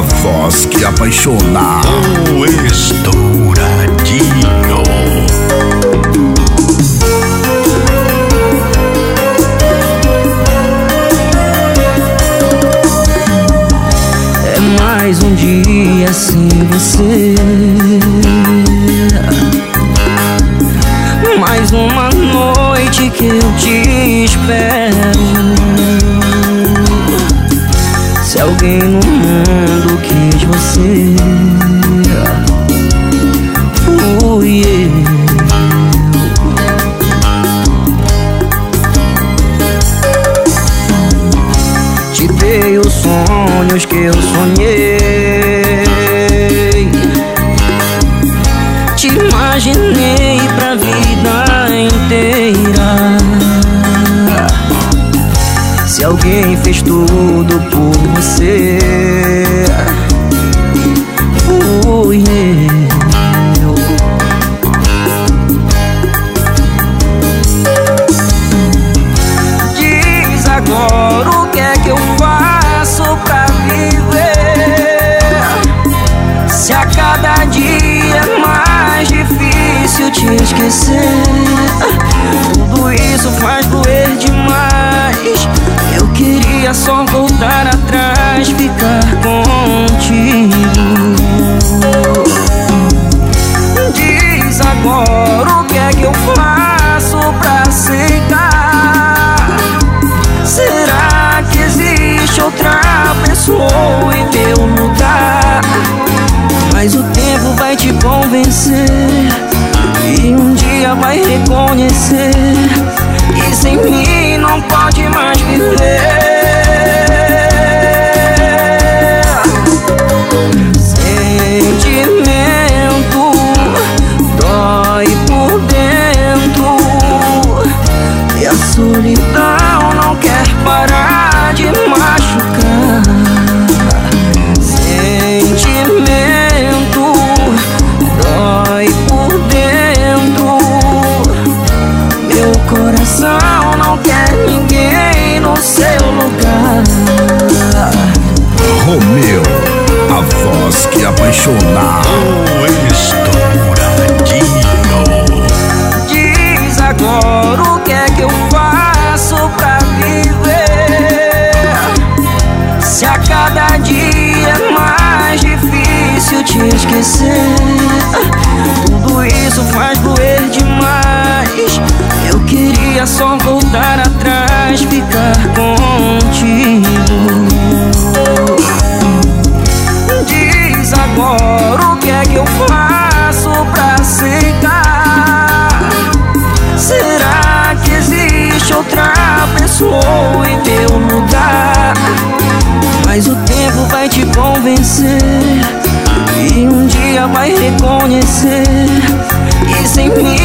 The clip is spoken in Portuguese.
voz que apaixona. O Estouradinho. É mais um dia sem você. Mais uma noite que eu te espero. Fui eu. Te dei os sonhos que eu sonhei. Te imaginei pra vida inteira. Se alguém fez tudo por você, eu. Diz agora o que é que eu faço pra viver. Se a cada dia é mais difícil te esquecer, tudo isso faz doer demais. Eu queria só voltar atrás, ficar contigo. Dia vai reconhecer. Que sem mim não pode mais viver coração não quer ninguém no seu lugar. Romeu, a voz que apaixona. O Estouradinho. Só voltar atrás, ficar contigo. Diz agora o que é que eu faço pra aceitar. Será que existe outra pessoa em teu lugar? Mas o tempo vai te convencer E um dia vai reconhecer Que sem mim